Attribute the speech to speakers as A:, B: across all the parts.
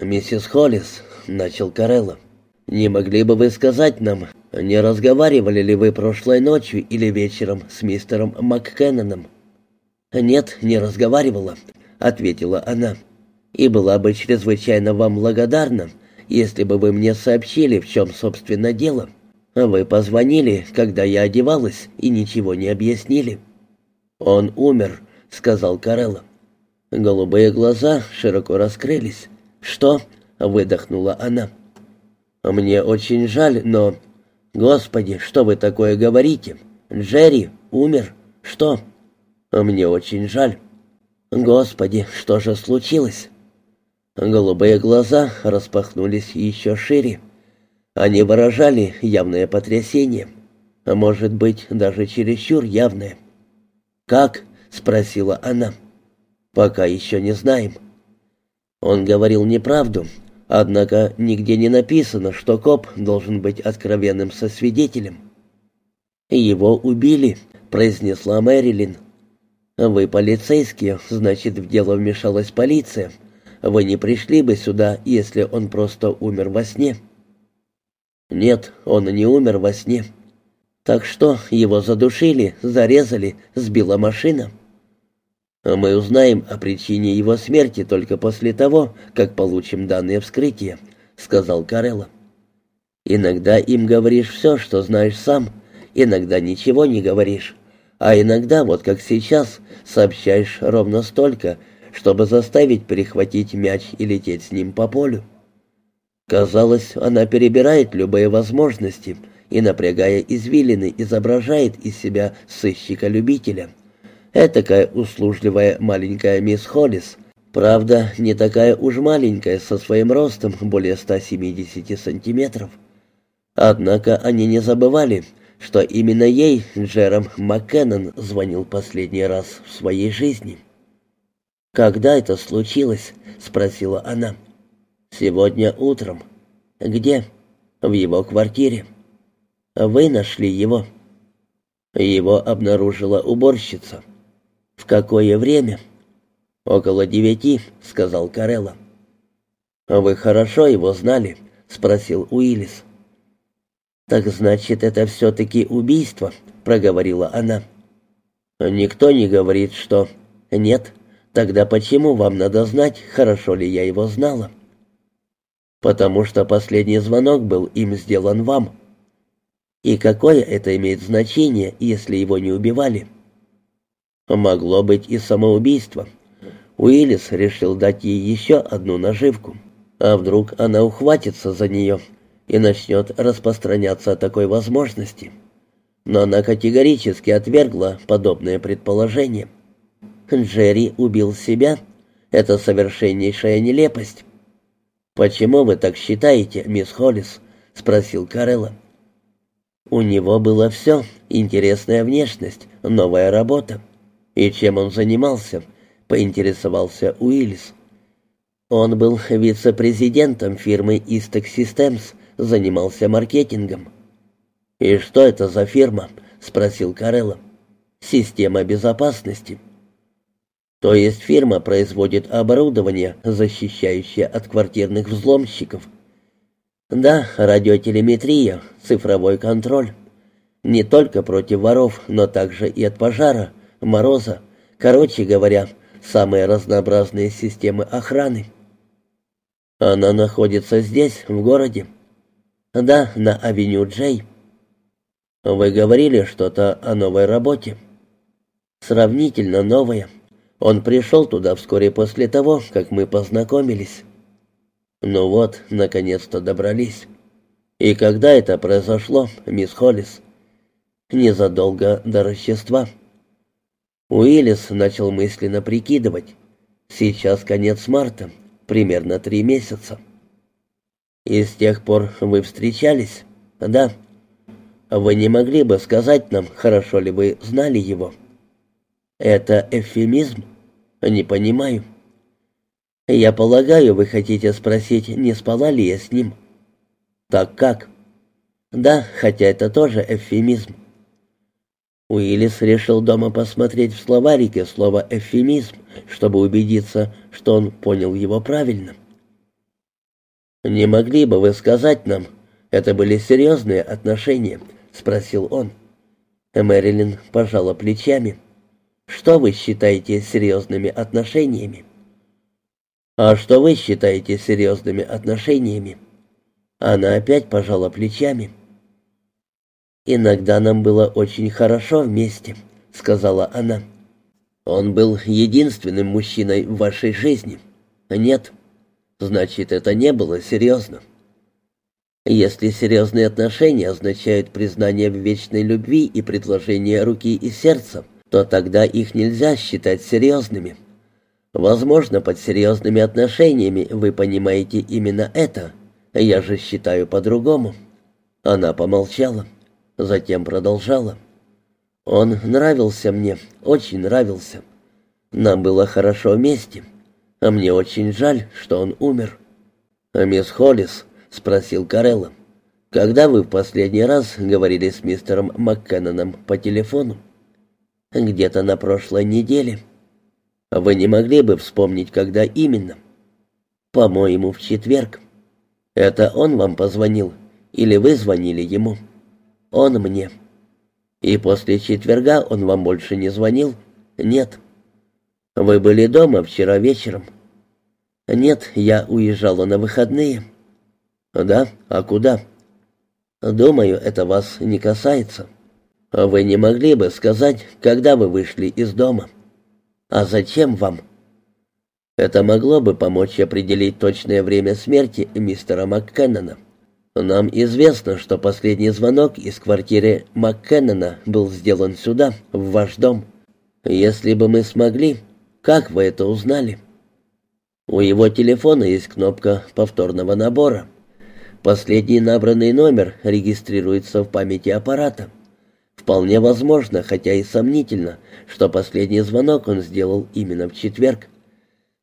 A: «Миссис Холлис», — начал Карелла, — «не могли бы вы сказать нам, не разговаривали ли вы прошлой ночью или вечером с мистером МакКенноном?»
B: «Нет, не разговаривала», — ответила она. «И была бы чрезвычайно вам благодарна, если бы вы мне сообщили, в чем, собственно, дело. Вы позвонили, когда я одевалась, и ничего не объяснили».
A: «Он умер», — сказал Карелла. Голубые глаза широко раскрылись. «Что?» — выдохнула она. «Мне очень жаль, но...» «Господи, что вы такое говорите? Джерри умер. Что?» «Мне очень жаль». «Господи, что же случилось?» Голубые глаза распахнулись еще шире. Они выражали явное потрясение, может быть, даже чересчур явное. «Как?» — спросила она. «Пока еще не знаем». Он говорил неправду, однако нигде не написано, что коп должен быть откровенным со свидетелем. «Его убили», — произнесла Мэрилин. «Вы полицейские, значит, в дело вмешалась полиция. Вы не пришли бы сюда, если он просто умер во сне». «Нет, он не умер во сне». «Так что, его задушили, зарезали, сбила машина?» А мы узнаем о причине его смерти только после того, как получим данные вскрытия», — сказал Карелла. «Иногда им говоришь все, что знаешь сам, иногда ничего не говоришь, а иногда, вот как сейчас, сообщаешь ровно столько, чтобы заставить перехватить мяч и лететь с ним по полю». Казалось, она перебирает любые возможности и, напрягая извилины, изображает из себя сыщика-любителя — Этакая услужливая маленькая мисс Холлис. Правда, не такая уж маленькая, со своим ростом более 170 сантиметров. Однако они не забывали, что именно ей Джером Маккеннон звонил последний раз в своей жизни. «Когда это случилось?» — спросила она. «Сегодня утром». «Где?» «В его квартире». «Вы нашли его?» Его обнаружила уборщица. «В какое время?» «Около девяти», — сказал Карелла. «Вы хорошо его знали?» — спросил Уиллис. «Так значит, это все-таки убийство», — проговорила она. «Никто не говорит, что...» «Нет. Тогда почему вам надо знать, хорошо ли я его знала?» «Потому что последний звонок был им сделан вам». «И какое это имеет значение, если его не убивали?» Могло быть и самоубийство. Уиллис решил дать ей еще одну наживку. А вдруг она ухватится за нее и начнет распространяться о такой возможности. Но она категорически отвергла подобное предположение. Джерри убил себя. Это совершеннейшая нелепость. «Почему вы так считаете, мисс Холлис?» — спросил Карелла. У него было все — интересная внешность, новая работа. «И чем он занимался?» — поинтересовался Уиллис. Он был вице-президентом фирмы Istec Systems, занимался маркетингом. «И что это за фирма?» — спросил Карелло. «Система безопасности». «То есть фирма производит оборудование, защищающее от квартирных взломщиков?» «Да, радиотелеметрия, цифровой контроль. Не только против воров, но также и от пожара, мороза, короче говоря, самые разнообразные системы охраны. Она находится здесь, в городе. Да, на авеню Джей. Вы говорили что-то о новой работе. Сравнительно новая. Он пришел туда вскоре после того, как мы познакомились. Ну вот, наконец-то добрались. И когда это произошло, мисс Холлис? Незадолго до Рождества. Уиллис начал мысленно прикидывать. Сейчас конец марта, примерно три месяца. И с тех пор вы встречались? Да. Вы не могли бы сказать нам, хорошо ли вы знали его? Это эвфемизм? Не понимаю. Я полагаю, вы хотите спросить, не спала ли я с ним? Так как? Да, хотя это тоже эвфемизм. Уиллис решил дома посмотреть в словарике слово «эвфемизм», чтобы убедиться, что он понял его правильно. «Не могли бы вы сказать нам, это были серьезные отношения?» — спросил он.
B: Мэрилин пожала плечами. «Что вы считаете серьезными отношениями?»
A: «А что вы считаете серьезными отношениями?»
B: Она опять пожала плечами. «Иногда нам было очень хорошо вместе», — сказала она.
A: «Он был единственным мужчиной в вашей жизни?»
B: «Нет».
A: «Значит, это не было серьезно».
B: Если серьезные отношения означают признание в вечной любви и предложение руки и сердца, то тогда их нельзя считать серьезными. Возможно, под серьезными отношениями вы понимаете именно это. Я же считаю по-другому. Она помолчала, затем продолжала. Он нравился мне, очень нравился. Нам было хорошо вместе, а мне очень жаль, что он умер.
A: А мисс Холлис — спросил Карелло. «Когда вы в последний раз говорили с мистером Маккенноном по телефону?»
B: «Где-то на прошлой неделе».
A: «Вы не могли бы вспомнить, когда именно?»
B: «По-моему, в четверг».
A: «Это он вам позвонил? Или вы звонили ему?»
B: «Он мне».
A: «И после четверга он вам больше не звонил?»
B: «Нет».
A: «Вы были дома вчера вечером?»
B: «Нет, я уезжала на выходные».
A: «Да? А куда?»
B: «Думаю, это вас не касается».
A: «Вы не могли бы сказать, когда вы вышли из дома?»
B: «А зачем вам?»
A: «Это могло бы помочь определить точное время смерти мистера МакКеннона. Нам известно, что последний звонок из квартиры МакКеннона был сделан сюда, в ваш дом. Если бы мы смогли, как вы это узнали?» «У его телефона есть кнопка повторного набора». Последний набранный номер регистрируется в памяти аппарата. Вполне возможно, хотя и сомнительно, что последний звонок он сделал именно в четверг.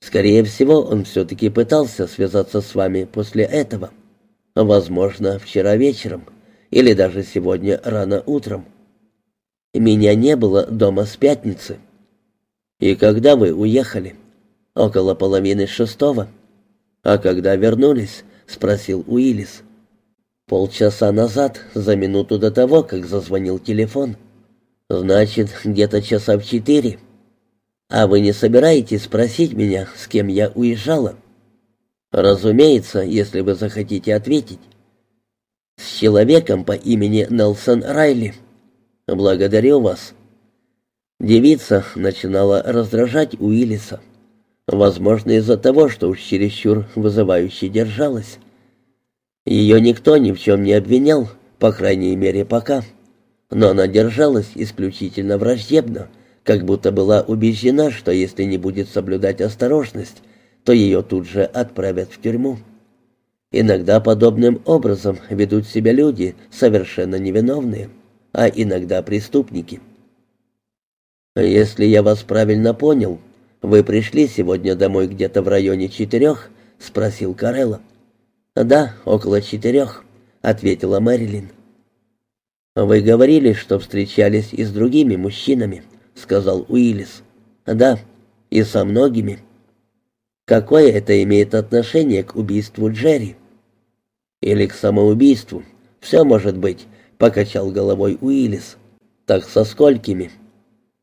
A: Скорее всего, он все-таки пытался связаться с вами после этого. Возможно, вчера вечером или даже сегодня рано утром.
B: Меня не было дома с пятницы.
A: И когда вы уехали?
B: Около половины шестого.
A: А когда вернулись? — спросил Уиллис.
B: «Полчаса назад, за минуту до того, как зазвонил телефон. Значит, где-то часа в четыре. А вы не собираетесь спросить меня, с кем я уезжала?»
A: «Разумеется, если вы захотите ответить».
B: «С человеком по имени Нелсон Райли».
A: «Благодарю вас».
B: Девица начинала раздражать Уиллиса. Возможно, из-за того, что уж чересчур вызывающе держалась. Ее никто ни в чем не обвинял, по крайней мере, пока. Но она держалась исключительно враждебно, как будто была убеждена, что если не будет соблюдать осторожность, то ее тут же отправят в тюрьму. Иногда подобным образом ведут себя люди, совершенно невиновные, а иногда преступники. «Если я вас правильно понял», «Вы пришли сегодня домой где-то в районе четырех?» — спросил Карелла.
A: «Да, около четырех», — ответила Мэрилин.
B: «Вы говорили, что встречались и с другими мужчинами», — сказал Уиллис.
A: «Да, и со многими».
B: «Какое это имеет отношение к убийству Джерри?»
A: «Или к самоубийству? Все может быть», — покачал головой Уиллис.
B: «Так со сколькими?»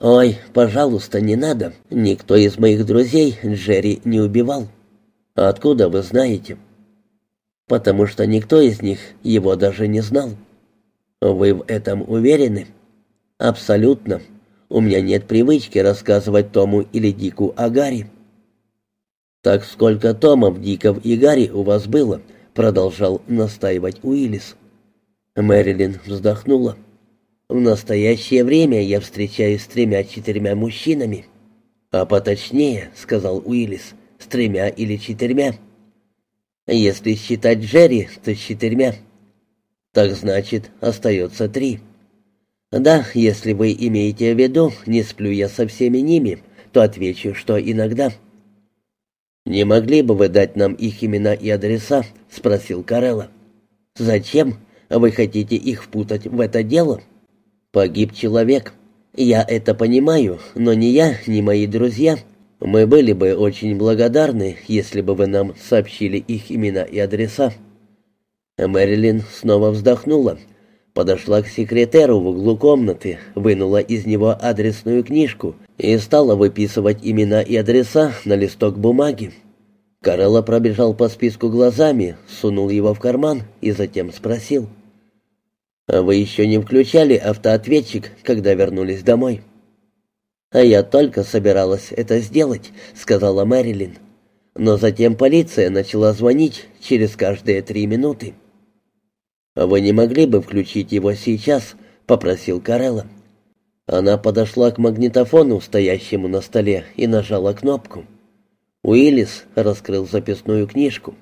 B: «Ой, пожалуйста, не надо. Никто из моих друзей Джерри не убивал».
A: «Откуда вы знаете?»
B: «Потому что никто из них его даже не знал».
A: «Вы в этом уверены?»
B: «Абсолютно. У меня нет привычки рассказывать Тому или Дику о Гарри».
A: «Так сколько Томов, Диков и Гарри у вас было?» — продолжал настаивать Уиллис.
B: Мэрилин вздохнула. В настоящее время я встречаюсь с тремя-четырьмя мужчинами.
A: А поточнее, сказал Уиллис, с тремя или четырьмя.
B: Если считать Джерри, то с четырьмя.
A: Так значит, остается три.
B: Да, если вы имеете в виду, не сплю я со всеми ними, то отвечу, что иногда.
A: «Не могли бы вы дать нам их имена и адреса?» — спросил Карелла.
B: «Зачем? Вы хотите их впутать в это дело?»
A: Погиб человек.
B: Я это понимаю, но ни я, ни мои друзья.
A: Мы были бы очень благодарны, если бы вы нам сообщили их имена и адреса». Мэрилин снова вздохнула, подошла к секретеру в углу комнаты, вынула из него адресную книжку и стала выписывать имена и адреса на листок бумаги. Карелла пробежал по списку глазами, сунул его в карман и затем спросил. «А вы еще не включали автоответчик, когда вернулись домой?» «А я только собиралась это сделать», — сказала Мэрилин. Но затем полиция начала звонить через каждые три минуты. «Вы не могли бы включить его сейчас?» — попросил Карелла. Она подошла к магнитофону, стоящему на столе, и нажала кнопку. Уиллис раскрыл записную книжку.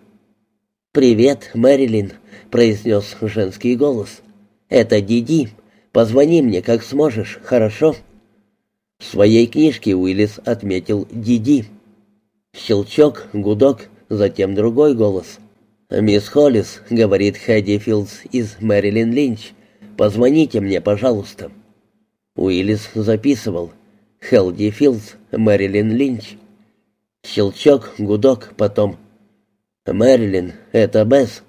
A: «Привет, Мэрилин», — произнес женский голос. «Это Диди. Позвони мне, как сможешь, хорошо?» В своей книжке Уиллис отметил «Диди». Щелчок, гудок, затем другой голос. «Мисс Холлис», — говорит Хэдди Филдс из Мэрилин Линч, — «позвоните мне, пожалуйста». Уиллис записывал. «Хелди Филдс, Мэрилин Линч». Щелчок, гудок, потом. «Мэрилин, это Бесс.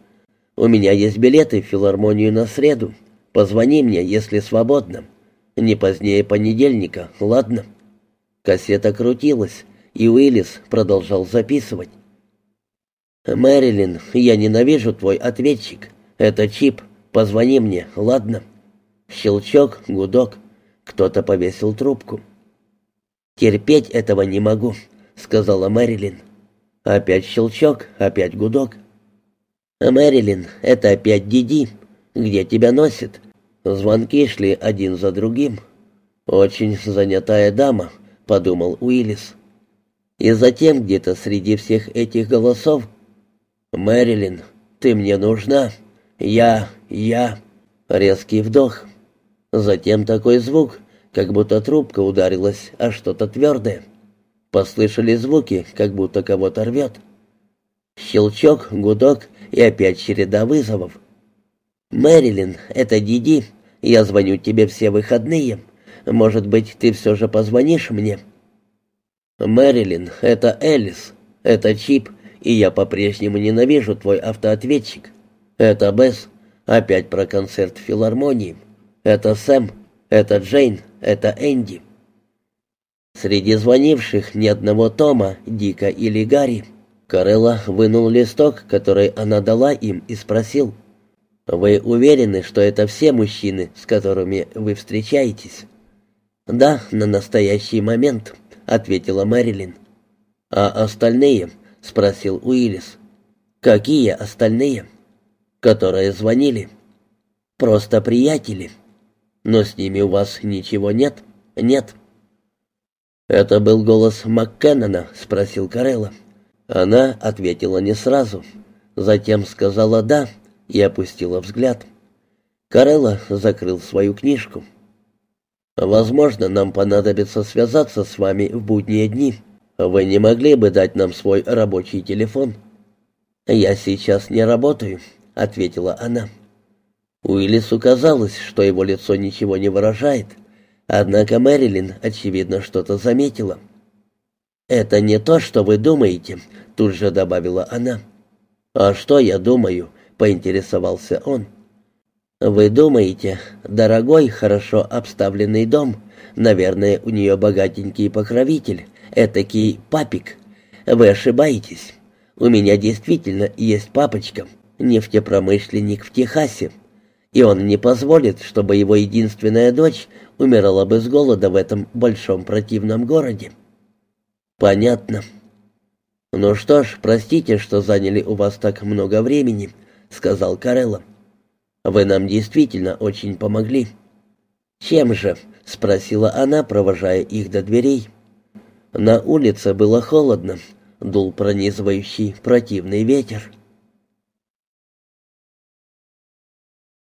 A: У меня есть билеты в филармонию на среду. Позвони мне, если свободно». Не позднее понедельника, ладно?» Кассета крутилась, и Уиллис продолжал записывать. «Мэрилин, я ненавижу твой ответчик. Это Чип. Позвони мне, ладно?» Щелчок, гудок. Кто-то повесил трубку. «Терпеть этого не могу», — сказала Мэрилин. Опять щелчок, опять гудок. «Мэрилин, это опять Диди. Где тебя носит?» Звонки шли один за другим. «Очень занятая дама», — подумал Уиллис. И затем где-то среди всех этих голосов «Мэрилин, ты мне нужна. Я, я...» Резкий вдох. Затем такой звук, как будто трубка ударилась о что-то твердое. Послышали звуки, как будто кого-то рвет. Щелчок, гудок и опять череда вызовов. «Мэрилин, это Диди. Я звоню тебе все выходные. Может быть, ты все же позвонишь мне?» «Мэрилин, это Элис. Это Чип, и я по-прежнему ненавижу твой автоответчик. Это Бесс. Опять про концерт в филармонии. Это Сэм. Это Джейн. Это Энди». Среди звонивших ни одного Тома, Дика или Гарри. Карелла вынул листок, который она дала им, и спросил — «Вы уверены, что это все мужчины, с которыми вы встречаетесь?» «Да, на настоящий момент», — ответила Мэрилин. «А остальные?» — спросил Уиллис. «Какие остальные?» «Которые звонили». «Просто приятели». «Но с ними у вас ничего нет?» «Нет». «Это был голос МакКеннона?» — спросил Карелла. Она ответила не сразу. Затем сказала «да», и опустила взгляд. Карелла закрыл свою книжку. «Возможно, нам понадобится связаться с вами в будние дни. Вы не могли бы дать нам свой рабочий телефон?» «Я сейчас не работаю», — ответила она. Уиллису казалось, что его лицо ничего не выражает, однако Мэрилин, очевидно, что-то заметила. «Это не то, что вы думаете», — тут же добавила она. «А что я думаю?» поинтересовался он. «Вы думаете, дорогой, хорошо обставленный дом, наверное, у нее богатенький покровитель, этакий папик. Вы ошибаетесь. У меня действительно есть папочка, нефтепромышленник в Техасе, и он не позволит, чтобы его единственная дочь умирала бы с голода в этом большом противном городе». «Понятно». «Ну что ж, простите, что заняли у вас так много времени», — сказал Карелло. «Вы нам действительно очень помогли». «Чем же?» — спросила она, провожая их до дверей. На улице было холодно, дул пронизывающий противный ветер.